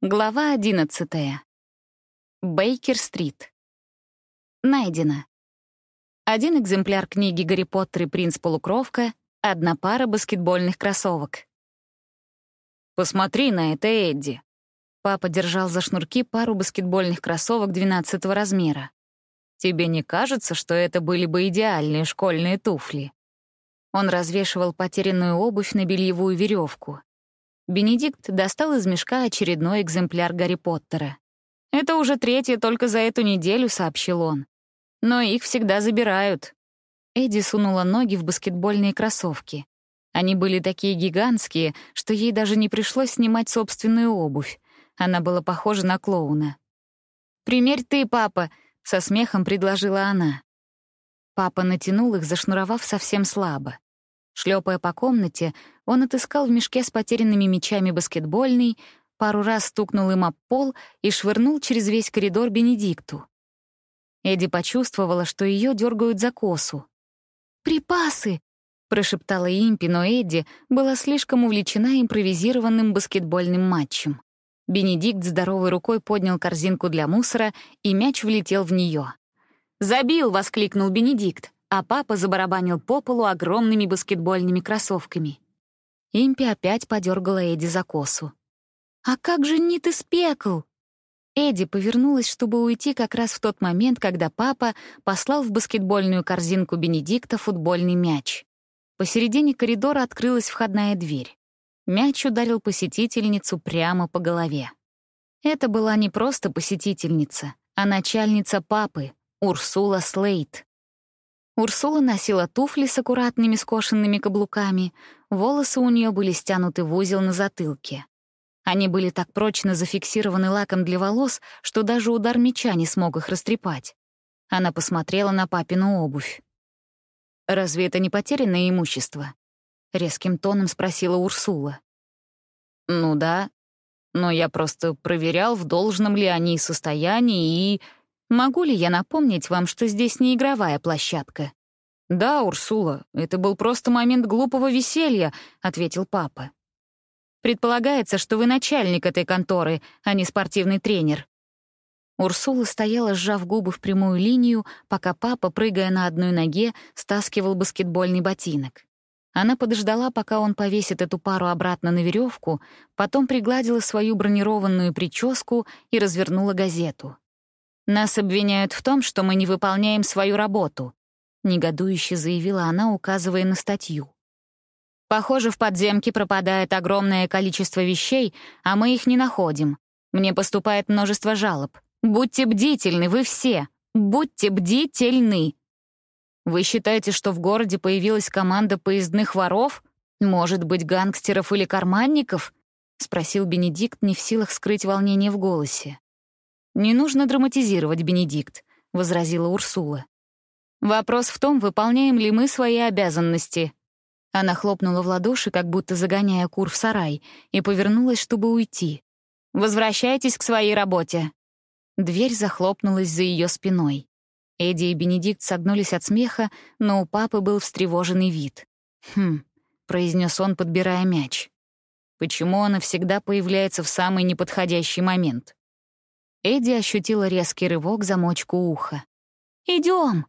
Глава 11. Бейкер-стрит. Найдено. Один экземпляр книги «Гарри Поттер и принц-полукровка», одна пара баскетбольных кроссовок. «Посмотри на это, Эдди». Папа держал за шнурки пару баскетбольных кроссовок 12 размера. «Тебе не кажется, что это были бы идеальные школьные туфли?» Он развешивал потерянную обувь на бельевую веревку. Бенедикт достал из мешка очередной экземпляр Гарри Поттера. «Это уже третье только за эту неделю», — сообщил он. «Но их всегда забирают». Эдди сунула ноги в баскетбольные кроссовки. Они были такие гигантские, что ей даже не пришлось снимать собственную обувь. Она была похожа на клоуна. «Примерь ты, папа», — со смехом предложила она. Папа натянул их, зашнуровав совсем слабо. Шлепая по комнате, он отыскал в мешке с потерянными мячами баскетбольный, пару раз стукнул им об пол и швырнул через весь коридор Бенедикту. Эдди почувствовала, что ее дергают за косу. «Припасы!» — прошептала Импи, но Эдди была слишком увлечена импровизированным баскетбольным матчем. Бенедикт здоровой рукой поднял корзинку для мусора, и мяч влетел в нее. «Забил!» — воскликнул Бенедикт а папа забарабанил по полу огромными баскетбольными кроссовками. Импи опять подергала Эдди за косу. «А как же Нит из пекл?» Эдди повернулась, чтобы уйти как раз в тот момент, когда папа послал в баскетбольную корзинку Бенедикта футбольный мяч. Посередине коридора открылась входная дверь. Мяч ударил посетительницу прямо по голове. Это была не просто посетительница, а начальница папы, Урсула Слейт. Урсула носила туфли с аккуратными скошенными каблуками, волосы у нее были стянуты в узел на затылке. Они были так прочно зафиксированы лаком для волос, что даже удар меча не смог их растрепать. Она посмотрела на папину обувь. «Разве это не потерянное имущество?» — резким тоном спросила Урсула. «Ну да, но я просто проверял, в должном ли они состоянии и...» Могу ли я напомнить вам, что здесь не игровая площадка?» «Да, Урсула, это был просто момент глупого веселья», — ответил папа. «Предполагается, что вы начальник этой конторы, а не спортивный тренер». Урсула стояла, сжав губы в прямую линию, пока папа, прыгая на одной ноге, стаскивал баскетбольный ботинок. Она подождала, пока он повесит эту пару обратно на веревку, потом пригладила свою бронированную прическу и развернула газету. «Нас обвиняют в том, что мы не выполняем свою работу», — негодующе заявила она, указывая на статью. «Похоже, в подземке пропадает огромное количество вещей, а мы их не находим. Мне поступает множество жалоб. Будьте бдительны, вы все! Будьте бдительны!» «Вы считаете, что в городе появилась команда поездных воров? Может быть, гангстеров или карманников?» — спросил Бенедикт, не в силах скрыть волнение в голосе. «Не нужно драматизировать, Бенедикт», — возразила Урсула. «Вопрос в том, выполняем ли мы свои обязанности». Она хлопнула в ладоши, как будто загоняя кур в сарай, и повернулась, чтобы уйти. «Возвращайтесь к своей работе». Дверь захлопнулась за ее спиной. Эдди и Бенедикт согнулись от смеха, но у папы был встревоженный вид. «Хм», — произнес он, подбирая мяч. «Почему она всегда появляется в самый неподходящий момент?» Эдди ощутила резкий рывок замочку уха. «Идем!»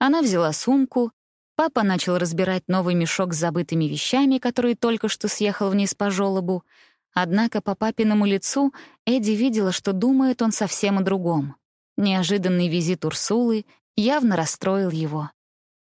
Она взяла сумку. Папа начал разбирать новый мешок с забытыми вещами, который только что съехал вниз по желобу. Однако по папиному лицу Эдди видела, что думает он совсем о другом. Неожиданный визит Урсулы явно расстроил его.